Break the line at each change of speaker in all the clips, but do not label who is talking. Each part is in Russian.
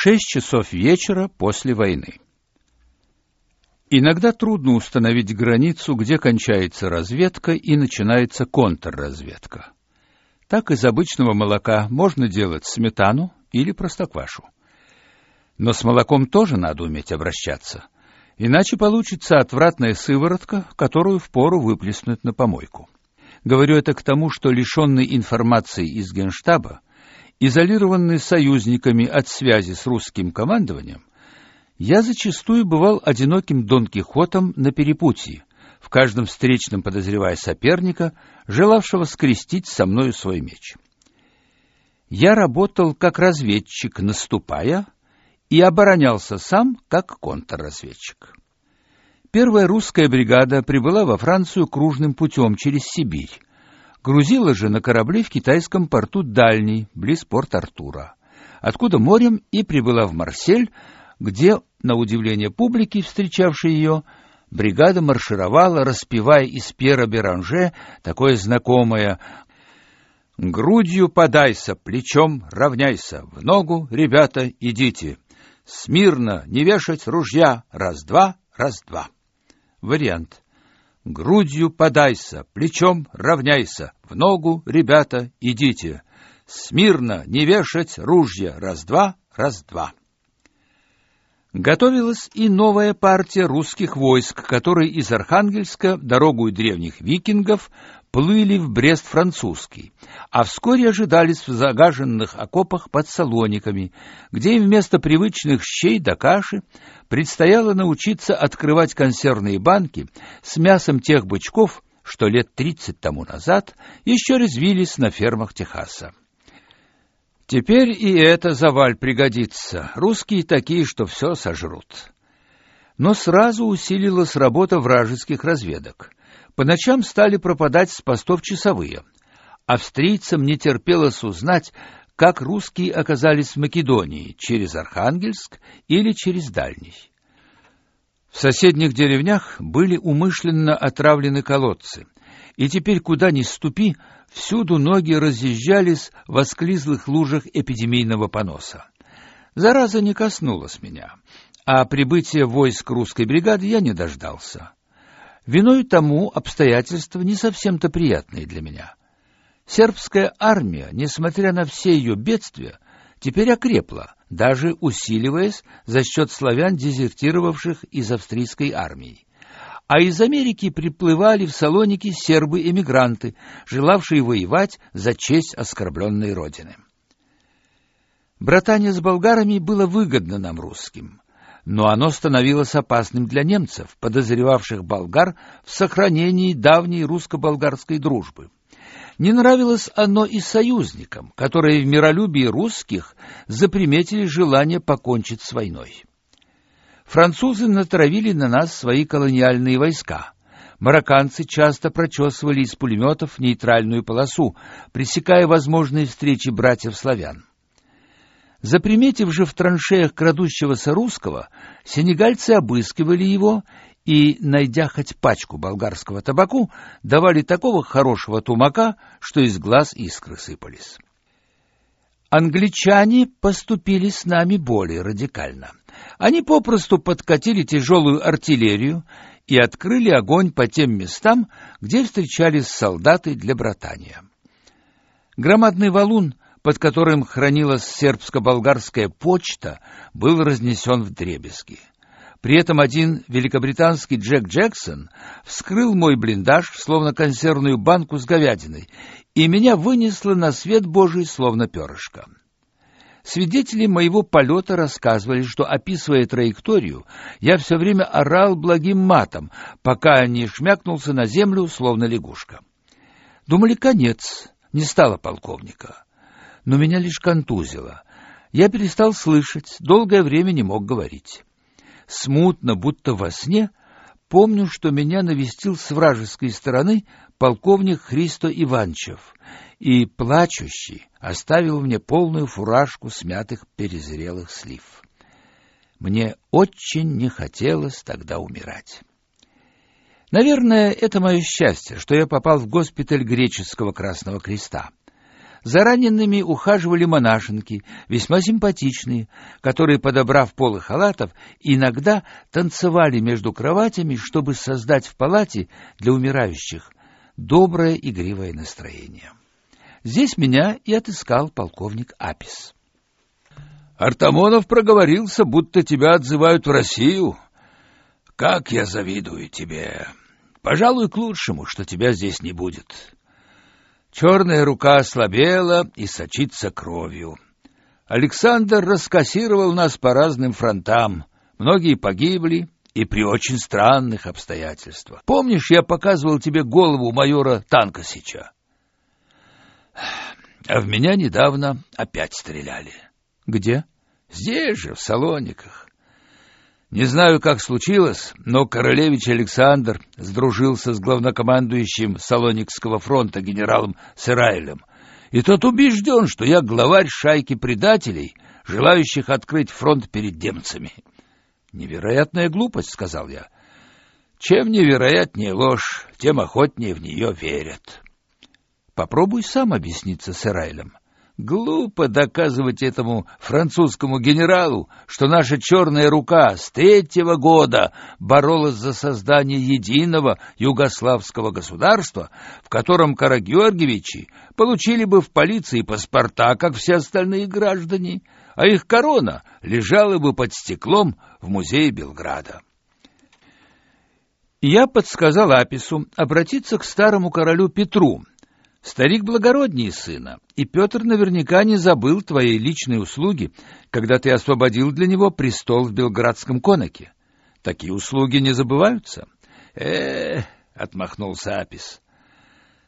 шесть часов вечера после войны. Иногда трудно установить границу, где кончается разведка и начинается контрразведка. Так из обычного молока можно делать сметану или простоквашу. Но с молоком тоже надо уметь обращаться, иначе получится отвратная сыворотка, которую впору выплеснуть на помойку. Говорю это к тому, что лишенный информации из Генштаба изолированный союзниками от связи с русским командованием, я зачастую бывал одиноким Дон Кихотом на перепутье, в каждом встречном подозревая соперника, желавшего скрестить со мною свой меч. Я работал как разведчик, наступая, и оборонялся сам как контрразведчик. Первая русская бригада прибыла во Францию кружным путем через Сибирь, грузила же на корабли в китайском порту Дальний, близ Порт-Артура, откуда морем и прибыла в Марсель, где, на удивление публики, встречавшей ее, бригада маршировала, распевая из Пьера Беранже такое знакомое «Грудью подайся, плечом равняйся, в ногу, ребята, идите, смирно, не вешать ружья, раз-два, раз-два». Вариант Грудью подайся, плечом равняйся, в ногу, ребята, идите. Смирно, не вешать ружья, раз-два, раз-два. Готовилась и новая партия русских войск, которые из Архангельска дорогу древних викингов плыли в Брест французский, а вскоре ожидались в загаженных окопах под Салониками, где им вместо привычных щей да каши предстояло научиться открывать консервные банки с мясом тех бычков, что лет тридцать тому назад еще резвились на фермах Техаса. Теперь и это заваль пригодится. Русские такие, что все сожрут. Но сразу усилилась работа вражеских разведок. По ночам стали пропадать с постов часовые. Австрийцам не терпелось узнать, как русские оказались в Македонии, через Архангельск или через Дальний. В соседних деревнях были умышленно отравлены колодцы, и теперь куда ни ступи, всюду ноги разъезжались в осклизлых лужах эпидемийного поноса. Зараза не коснулась меня, а прибытия войск русской бригады я не дождался. Виной тому обстоятельства не совсем-то приятные для меня. Сербская армия, несмотря на все ее бедствия, теперь окрепла, даже усиливаясь за счет славян, дезертировавших из австрийской армии. А из Америки приплывали в Салоники сербы-эмигранты, желавшие воевать за честь оскорбленной родины. Братание с болгарами было выгодно нам, русским но оно становилось опасным для немцев, подозревавших болгар в сохранении давней русско-болгарской дружбы. Не нравилось оно и союзникам, которые в миролюбии русских заприметили желание покончить с войной. Французы натравили на нас свои колониальные войска. Марокканцы часто прочесывали из пулеметов нейтральную полосу, пресекая возможные встречи братьев-славян. Заприметив же в траншеях крадущегося русского, сенегальцы обыскивали его и, найдя хоть пачку болгарского табаку, давали такого хорошего тумака, что из глаз искры сыпались. Англичане поступили с нами более радикально. Они попросту подкатили тяжелую артиллерию и открыли огонь по тем местам, где встречались солдаты для братания. Громадный валун — под которым хранилась сербско-болгарская почта, был разнесен в дребезги. При этом один великобританский Джек Джексон вскрыл мой блиндаж, словно консервную банку с говядиной, и меня вынесло на свет Божий, словно перышко. Свидетели моего полета рассказывали, что, описывая траекторию, я все время орал благим матом, пока не шмякнулся на землю, словно лягушка. Думали, конец, не стало полковника но меня лишь контузило. Я перестал слышать, долгое время не мог говорить. Смутно, будто во сне, помню, что меня навестил с вражеской стороны полковник Христо Иванчев и, плачущий, оставил мне полную фуражку смятых перезрелых слив. Мне очень не хотелось тогда умирать. Наверное, это мое счастье, что я попал в госпиталь греческого Красного Креста. За ранеными ухаживали монашенки, весьма симпатичные, которые, подобрав полы халатов, иногда танцевали между кроватями, чтобы создать в палате для умирающих доброе игривое настроение. Здесь меня и отыскал полковник Апис.
Артамонов проговорился, будто тебя отзывают в Россию. Как я завидую тебе. Пожалуй, к лучшему, что тебя здесь не будет. Черная рука ослабела и сочится кровью. Александр раскассировал нас по разным фронтам. Многие погибли, и при очень странных обстоятельствах. Помнишь, я показывал тебе голову майора Танкосича? А в меня недавно опять стреляли.
Где?
Здесь же, в Салониках. Не знаю, как случилось, но королевич Александр сдружился с главнокомандующим Салоникского фронта генералом Сырайлем, и тот убежден, что я главарь шайки предателей, желающих открыть фронт перед немцами. Невероятная глупость, сказал я. Чем невероятнее ложь, тем охотнее в нее верят. Попробуй сам объясниться с Эрайлем. Глупо доказывать этому французскому генералу, что наша черная рука с третьего года боролась за создание единого югославского государства, в котором Карагеоргиевичи получили бы в полиции паспорта, как все остальные граждане, а их корона лежала бы под стеклом в музее Белграда. Я подсказал Апису обратиться к старому королю Петру, Старик благороднее сына, и Петр наверняка не забыл твоей личной услуги, когда ты освободил для него престол в Белградском конаке. Такие услуги не забываются. Э, отмахнулся Апис.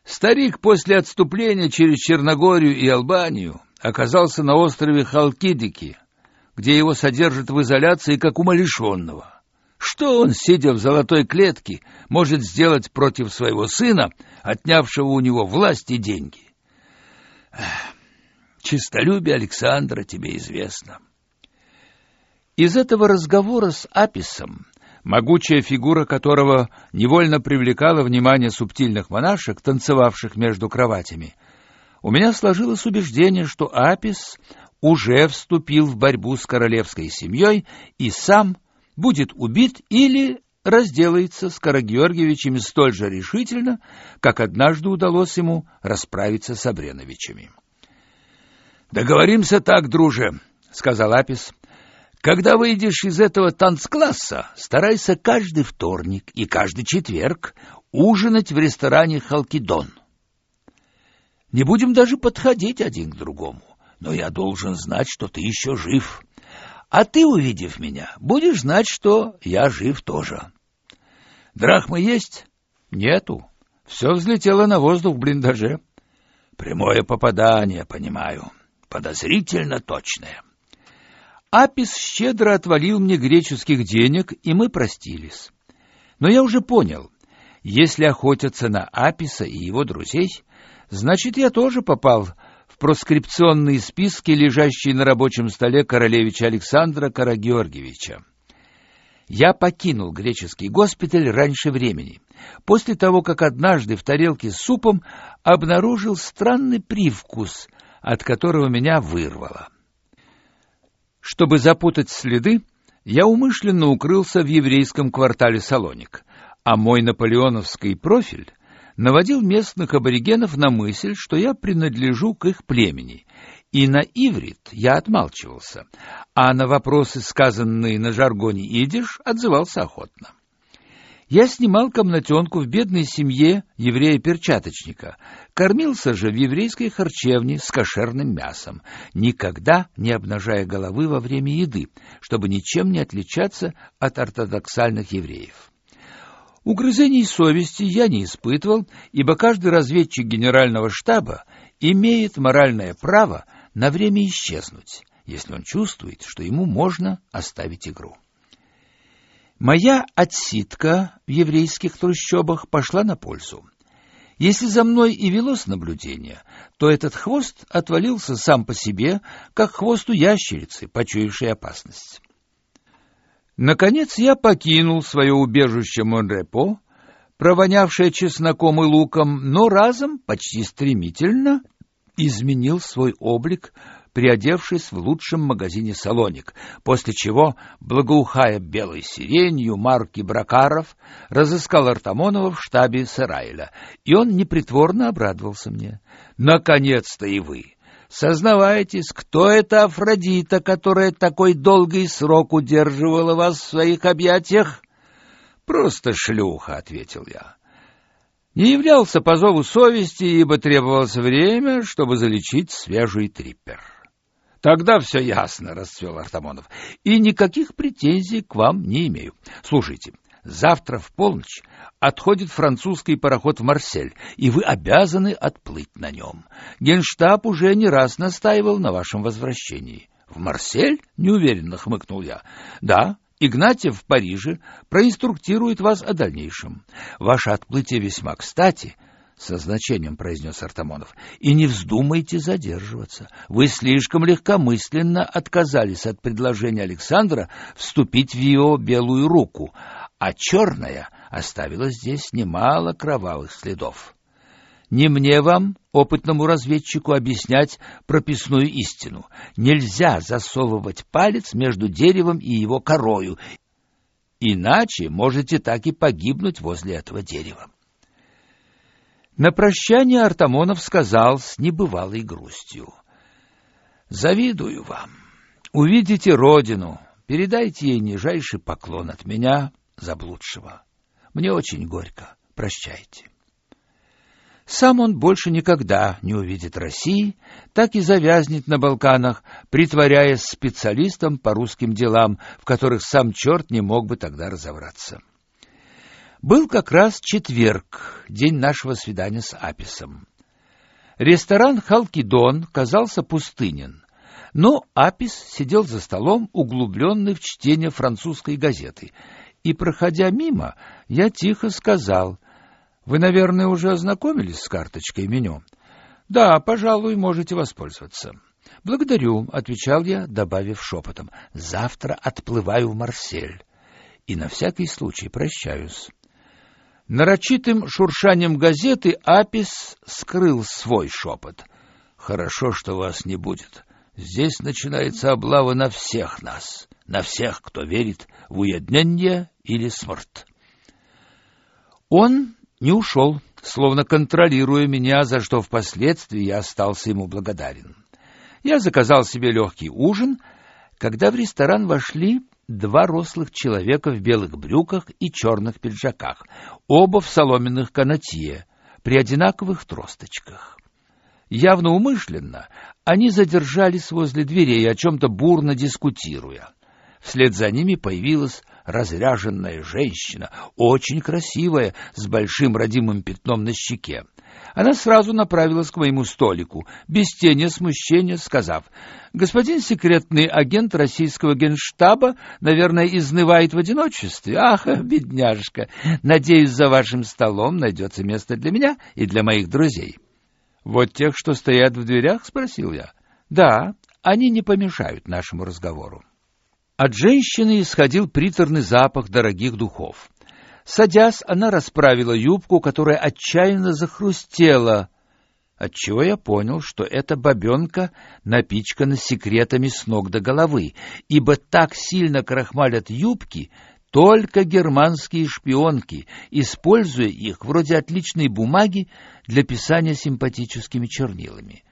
Старик после отступления через Черногорию и Албанию оказался на острове Халкидики, где его содержат в изоляции как умалишенного. Что он, сидя в золотой клетке, может сделать против своего сына, отнявшего у него власть и деньги? Чистолюбие Александра тебе известно. Из этого разговора с Аписом, могучая фигура которого невольно привлекала внимание субтильных монашек, танцевавших между кроватями, у меня сложилось убеждение, что Апис уже вступил в борьбу с королевской семьей и сам – будет убит или разделается с Карагеоргиевичами столь же решительно, как однажды удалось ему расправиться с Абреновичами. «Договоримся так, друже», — сказал Апис. «Когда выйдешь из этого танцкласса, старайся каждый вторник и каждый четверг ужинать в ресторане «Халкидон». Не будем даже подходить один к другому, но я должен знать, что ты еще жив». А ты, увидев меня, будешь знать, что я жив тоже. Драхмы есть? Нету. Все взлетело на воздух в блиндаже. Прямое попадание, понимаю. Подозрительно точное. Апис щедро отвалил мне греческих денег, и мы простились. Но я уже понял, если охотятся на Аписа и его друзей, значит, я тоже попал проскрипционные списки, лежащие на рабочем столе королевича Александра Карагеоргиевича. Я покинул греческий госпиталь раньше времени, после того, как однажды в тарелке с супом обнаружил странный привкус, от которого меня вырвало. Чтобы запутать следы, я умышленно укрылся в еврейском квартале Салоник, а мой наполеоновский профиль наводил местных аборигенов на мысль, что я принадлежу к их племени, и на иврит я отмалчивался, а на вопросы, сказанные на жаргоне идиш, отзывался охотно. Я снимал комнатенку в бедной семье еврея-перчаточника, кормился же в еврейской харчевне с кошерным мясом, никогда не обнажая головы во время еды, чтобы ничем не отличаться от ортодоксальных евреев. Угрызений совести я не испытывал, ибо каждый разведчик генерального штаба имеет моральное право на время исчезнуть, если он чувствует, что ему можно оставить игру. Моя отсидка в еврейских трущобах пошла на пользу. Если за мной и велось наблюдение, то этот хвост отвалился сам по себе, как хвост у ящерицы, почуявшей опасность. Наконец я покинул свое убежище Монрепо, провонявшее чесноком и луком, но разом, почти стремительно, изменил свой облик, приодевшись в лучшем магазине «Салоник», после чего, благоухая белой сиренью марки Бракаров, разыскал Артамонова в штабе Сарайля, и он непритворно обрадовался мне. «Наконец-то и вы!» Сознавайтесь, кто эта Афродита, которая такой долгий срок удерживала вас в своих объятиях? Просто шлюха, ответил я. Не являлся по зову совести, ибо требовалось время, чтобы залечить свежий триппер. Тогда все ясно, расцвел Артамонов. И никаких претензий к вам не имею. Слушайте, завтра в полночь отходит французский пароход в Марсель, и вы обязаны отплыть на нем. Генштаб уже не раз настаивал на вашем возвращении. В Марсель? неуверенно хмыкнул я. Да, Игнатьев в Париже проинструктирует вас о дальнейшем. Ваше отплытие весьма кстати, со значением произнес Артамонов. И не вздумайте задерживаться. Вы слишком легкомысленно отказались от предложения Александра вступить в его белую руку, а черная оставила здесь немало кровавых следов. Не мне вам, опытному разведчику, объяснять прописную истину. Нельзя засовывать палец между деревом и его корою, иначе можете так и погибнуть возле этого дерева. На прощание Артамонов сказал с небывалой грустью. «Завидую вам. Увидите родину, передайте ей нижайший поклон от меня, заблудшего. Мне очень горько. Прощайте». Сам он больше никогда не увидит России, так и завязнет на Балканах, притворяясь специалистом по русским делам, в которых сам черт не мог бы тогда разобраться. Был как раз четверг, день нашего свидания с Аписом. Ресторан «Халкидон» казался пустынен, но Апис сидел за столом, углубленный в чтение французской газеты, и, проходя мимо, я тихо сказал — вы, наверное, уже ознакомились с карточкой меню? Да, пожалуй, можете воспользоваться. Благодарю, отвечал я, добавив шепотом. Завтра отплываю в Марсель и на всякий случай прощаюсь. Нарочитым шуршанием газеты Апис скрыл свой шепот. Хорошо, что вас не будет. Здесь начинается облава на всех нас, на всех, кто верит в уединение или смерть. Он не ушел, словно контролируя меня, за что впоследствии я остался ему благодарен. Я заказал себе легкий ужин, когда в ресторан вошли два рослых человека в белых брюках и черных пиджаках, оба в соломенных канатье, при одинаковых тросточках. Явно умышленно они задержались возле дверей, о чем-то бурно дискутируя. Вслед за ними появилась разряженная женщина, очень красивая, с большим родимым пятном на щеке. Она сразу направилась к моему столику, без тени смущения, сказав, «Господин секретный агент российского генштаба, наверное, изнывает в одиночестве. Ах, бедняжка! Надеюсь, за вашим столом найдется место для меня и для моих друзей». «Вот тех, что стоят в дверях?» — спросил я. «Да, они не помешают нашему разговору». От женщины исходил приторный запах дорогих духов. Садясь, она расправила юбку, которая отчаянно захрустела, отчего я понял, что эта бабенка напичкана секретами с ног до головы, ибо так сильно крахмалят юбки только германские шпионки, используя их вроде отличной бумаги для писания симпатическими чернилами.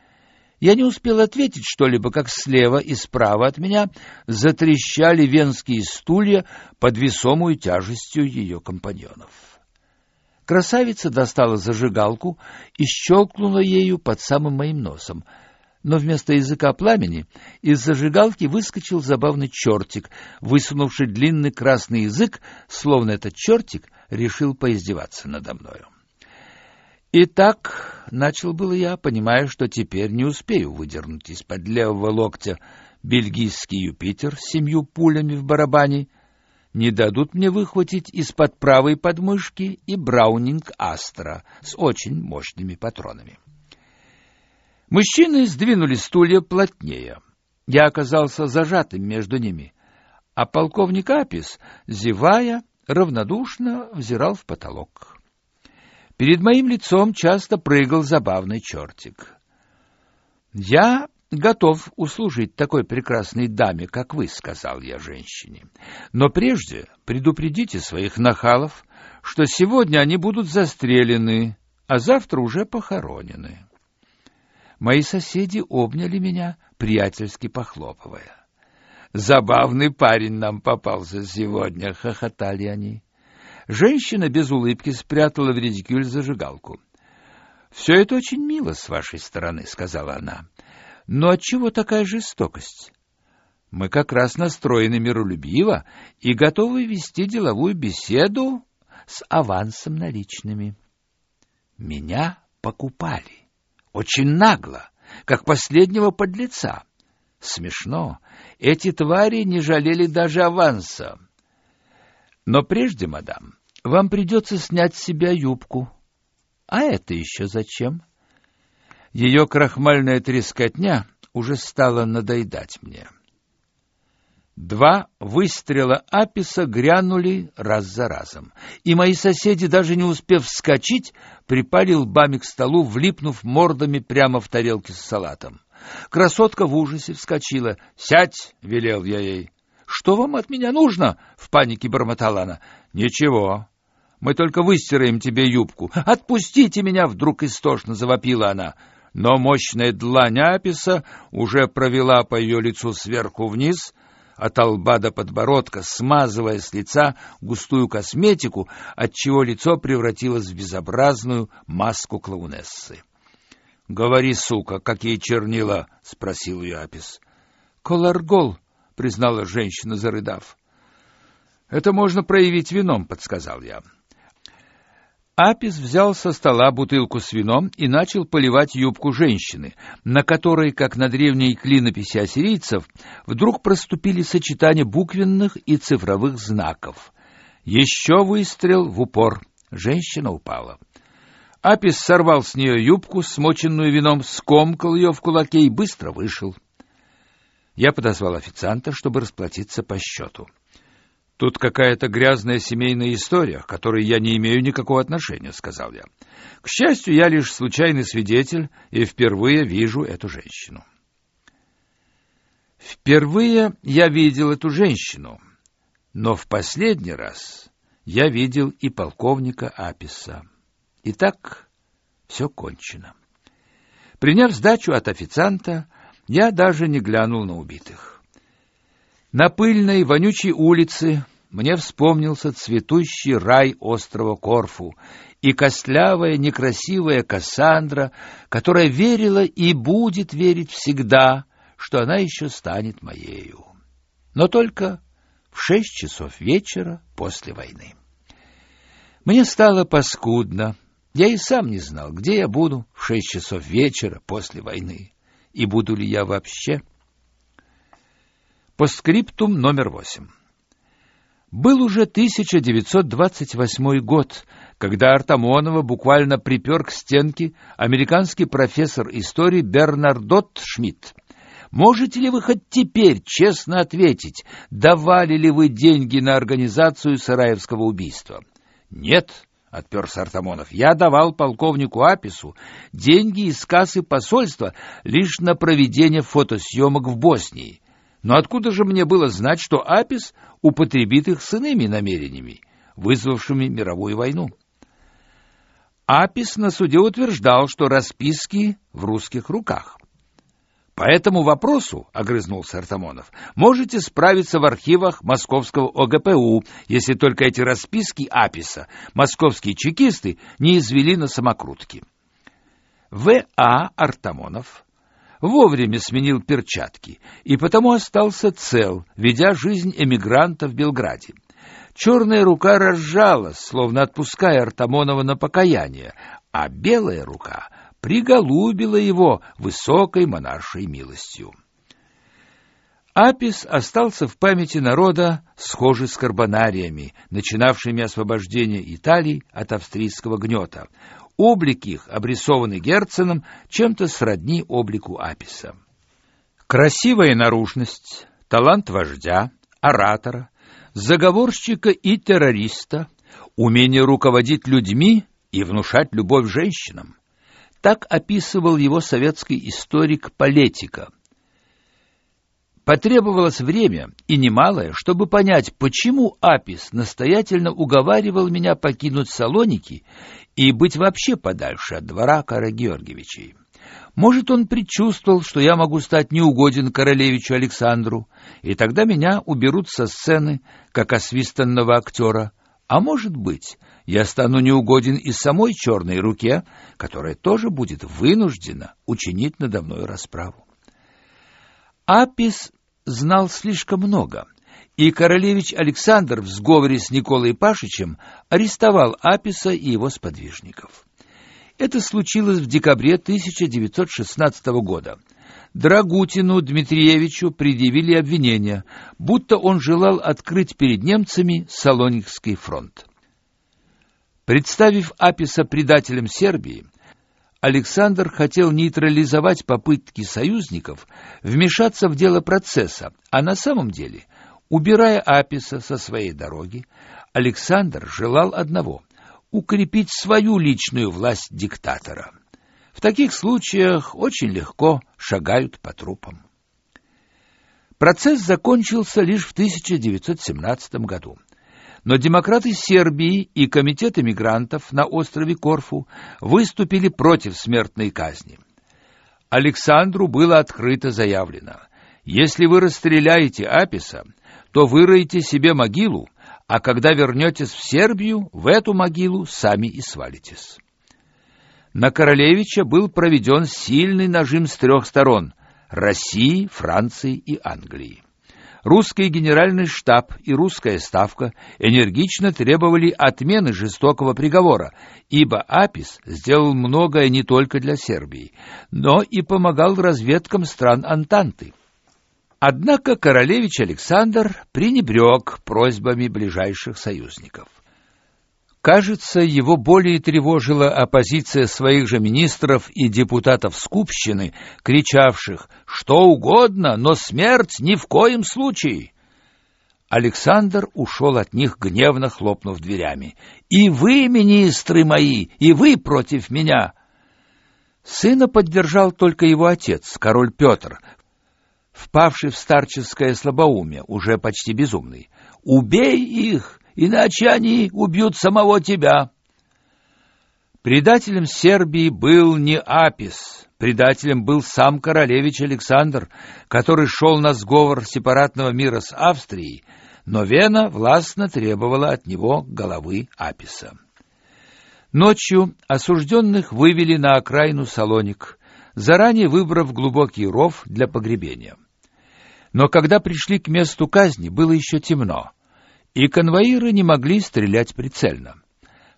Я не успел ответить что-либо, как слева и справа от меня затрещали венские стулья под весомую тяжестью ее компаньонов. Красавица достала зажигалку и щелкнула ею под самым моим носом, но вместо языка пламени из зажигалки выскочил забавный чертик, высунувший длинный красный язык, словно этот чертик решил поиздеваться надо мною. Итак, начал было я, понимая, что теперь не успею выдернуть из-под левого локтя бельгийский Юпитер с семью пулями в барабане, не дадут мне выхватить из-под правой подмышки и Браунинг Астра с очень мощными патронами. Мужчины сдвинули стулья плотнее. Я оказался зажатым между ними, а полковник Апис, зевая, равнодушно взирал в потолок. Перед моим лицом часто прыгал забавный чертик.
Я готов услужить такой прекрасной даме, как вы, сказал я женщине. Но прежде предупредите своих нахалов, что сегодня они будут застрелены, а завтра уже похоронены. Мои соседи обняли меня, приятельски похлопывая. Забавный парень нам попался сегодня, хохотали они. Женщина без улыбки спрятала в редикюль зажигалку. Все это очень мило с вашей стороны, сказала она. Но отчего такая жестокость? Мы как раз настроены миролюбиво и готовы вести деловую беседу с авансом наличными. Меня покупали. Очень нагло, как последнего подлеца. Смешно. Эти твари не жалели даже аванса. Но прежде, мадам, вам придется снять с себя юбку. А это еще зачем? Ее крахмальная трескотня уже стала надоедать мне. Два выстрела Аписа грянули раз за разом, и мои соседи, даже не успев вскочить, припали лбами к столу, влипнув мордами прямо в тарелки с салатом. Красотка в ужасе вскочила. «Сядь!» — велел я ей. «Что вам от меня нужно?» — в панике бормотала она. «Ничего. Мы только выстираем тебе юбку. Отпустите меня!» — вдруг истошно завопила она. Но мощная длань Аписа уже провела по ее лицу сверху вниз — от лба до подбородка, смазывая с лица густую косметику, отчего лицо превратилось в безобразную маску клоунессы. — Говори, сука, какие чернила? — спросил ее Апис. — Коларгол, — признала женщина, зарыдав. — Это можно проявить вином, — подсказал я. Апис взял со стола бутылку с вином и начал поливать юбку женщины, на которой, как на древней клинописи ассирийцев, вдруг проступили сочетания буквенных и цифровых знаков. Еще выстрел в упор. Женщина упала. Апис сорвал с нее юбку, смоченную вином, скомкал ее в кулаке и быстро вышел. Я подозвал официанта, чтобы расплатиться по счету. Тут какая-то грязная семейная история, к которой я не имею никакого отношения, сказал я. К счастью, я лишь случайный свидетель и впервые вижу эту женщину. Впервые я видел эту женщину, но в последний раз я видел и полковника Аписа. Итак, все кончено. Приняв сдачу от официанта, я даже не глянул на убитых. На пыльной, вонючей улице мне вспомнился цветущий рай острова Корфу и костлявая, некрасивая Кассандра, которая верила и будет верить всегда, что она еще станет моею. Но только в шесть часов вечера после войны. Мне стало паскудно. Я и сам не знал, где я буду в шесть часов вечера после войны, и буду ли я вообще. Постскриптум номер восемь. Был уже 1928 год, когда Артамонова буквально припер к стенке американский профессор истории Бернардот Шмидт. Можете ли вы хоть теперь честно ответить, давали ли вы деньги на организацию Сараевского убийства? Нет, отперся Артамонов. Я давал полковнику Апису деньги из кассы посольства лишь на проведение фотосъемок в Боснии. Но откуда же мне было знать, что Апис употребит их с иными намерениями, вызвавшими мировую войну? Апис на суде утверждал, что расписки в русских руках. По этому вопросу, огрызнулся Артамонов, можете справиться в архивах московского ОГПУ, если только эти расписки Аписа московские чекисты не извели на самокрутки. В.А. Артамонов вовремя сменил перчатки и потому остался цел, ведя жизнь эмигранта в Белграде. Черная рука разжалась, словно отпуская Артамонова на покаяние, а белая рука приголубила его высокой монаршей милостью. Апис остался в памяти народа, схожий с карбонариями, начинавшими освобождение Италии от австрийского гнета. Облик их, обрисованный Герценом, чем-то сродни облику Аписа. Красивая наружность, талант вождя, оратора, заговорщика и террориста, умение руководить людьми и внушать любовь женщинам.
Так описывал его советский историк Полетика. Потребовалось время, и немалое, чтобы понять, почему Апис настоятельно уговаривал меня покинуть Салоники и быть вообще подальше от двора Карагеоргиевичей. Может, он предчувствовал, что я могу стать неугоден королевичу Александру, и тогда меня уберут со сцены, как освистанного актера. А может быть, я стану неугоден и самой черной руке, которая тоже будет вынуждена учинить надо мной расправу. Апис знал слишком много, и королевич Александр в сговоре с Николой Пашичем арестовал Аписа и его сподвижников. Это случилось в декабре 1916 года. Драгутину Дмитриевичу предъявили обвинение, будто он желал открыть перед немцами Салоникский фронт. Представив Аписа предателем Сербии, Александр хотел нейтрализовать попытки союзников вмешаться в дело процесса, а на самом деле, убирая Аписа со своей дороги, Александр желал одного укрепить свою личную власть диктатора. В таких случаях очень легко шагают по трупам. Процесс закончился лишь в 1917 году. Но демократы Сербии и комитет эмигрантов на острове Корфу выступили против смертной казни. Александру было открыто заявлено: если вы расстреляете Аписа, то выроете себе могилу, а когда вернетесь в Сербию, в эту могилу сами и свалитесь. На королевича был проведен сильный нажим с трех сторон – России, Франции и Англии. Русский генеральный штаб и русская ставка энергично требовали отмены жестокого приговора, ибо Апис сделал многое не только для Сербии, но и помогал разведкам стран Антанты. Однако королевич Александр пренебрег просьбами ближайших союзников. Кажется, его более тревожила оппозиция своих же министров и депутатов Скупщины, кричавших «Что угодно, но смерть ни в коем случае!» Александр ушел от них, гневно хлопнув дверями. «И вы, министры мои, и вы против меня!» Сына поддержал только его отец, король Петр, впавший в старческое слабоумие, уже почти безумный. «Убей их, иначе они убьют самого тебя!» Предателем Сербии был не Апис, предателем был сам королевич Александр, который шел на сговор сепаратного мира с Австрией, но Вена властно требовала от него головы Аписа. Ночью осужденных вывели на окраину Салоник, заранее выбрав глубокий ров для погребения. Но когда пришли к месту казни, было еще темно, и конвоиры не могли стрелять прицельно.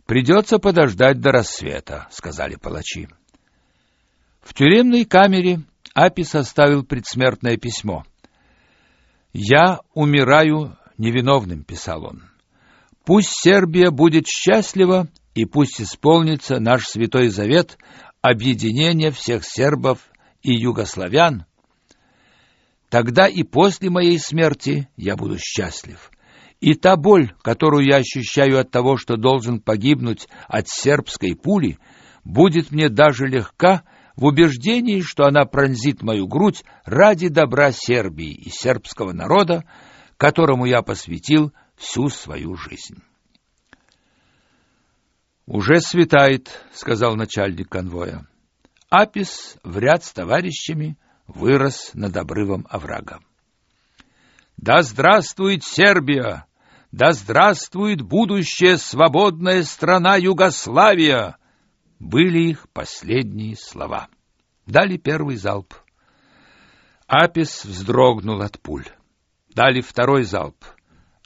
Придется подождать до рассвета, сказали палачи. В тюремной камере Апи составил предсмертное письмо. Я умираю невиновным, писал он. Пусть Сербия будет счастлива, и пусть исполнится наш святой завет объединения всех сербов и югославян Тогда и после моей смерти я буду счастлив. И та боль, которую я ощущаю от того, что должен погибнуть от сербской пули, будет мне даже легка в убеждении, что она пронзит мою грудь ради добра Сербии и сербского народа, которому я посвятил всю свою жизнь. Уже светает, сказал начальник конвоя. Апис в ряд с товарищами вырос над обрывом оврага. Да здравствует Сербия! Да здравствует будущая свободная страна Югославия! Были их последние слова. Дали первый залп. Апис вздрогнул от пуль. Дали второй залп.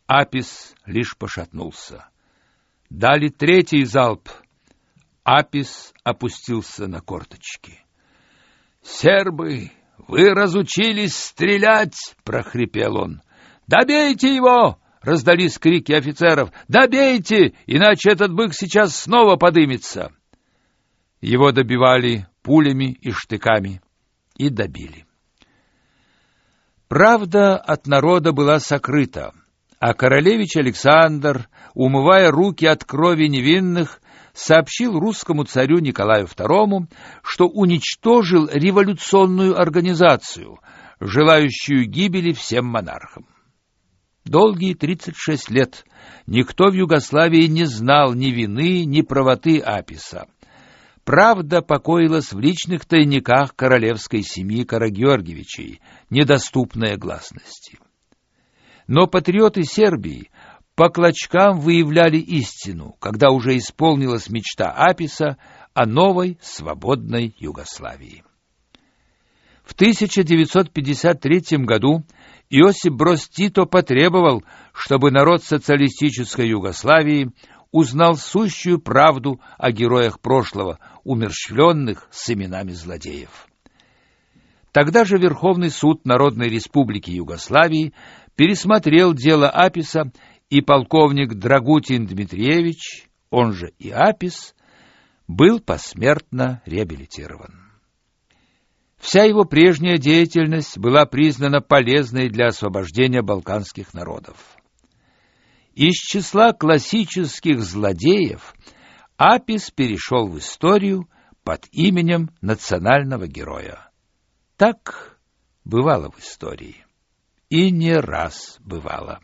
Апис лишь пошатнулся. Дали третий залп. Апис опустился на корточки. Сербы, вы разучились стрелять, прохрипел он. Добейте его! Раздались крики офицеров. Добейте, иначе этот бык сейчас снова подымется. Его добивали пулями и штыками и добили. Правда от народа была сокрыта, а королевич Александр, умывая руки от крови невинных,
сообщил русскому царю Николаю II, что уничтожил революционную организацию, желающую гибели всем монархам. Долгие 36 лет никто в Югославии не знал ни вины, ни правоты Аписа. Правда покоилась в личных тайниках королевской семьи Карагеоргиевичей, недоступная гласности. Но патриоты Сербии по клочкам выявляли истину, когда уже исполнилась мечта Аписа о новой свободной Югославии. В 1953 году Иосип Брос Тито потребовал, чтобы народ социалистической Югославии узнал сущую правду о героях прошлого, умерщвленных с именами злодеев. Тогда же Верховный суд Народной Республики Югославии пересмотрел дело Аписа, и полковник Драгутин Дмитриевич, он же и Апис, был посмертно реабилитирован. Вся его прежняя деятельность была признана полезной для освобождения балканских народов. Из числа классических злодеев Апис перешел в историю под именем национального героя. Так бывало в истории. И не раз бывало.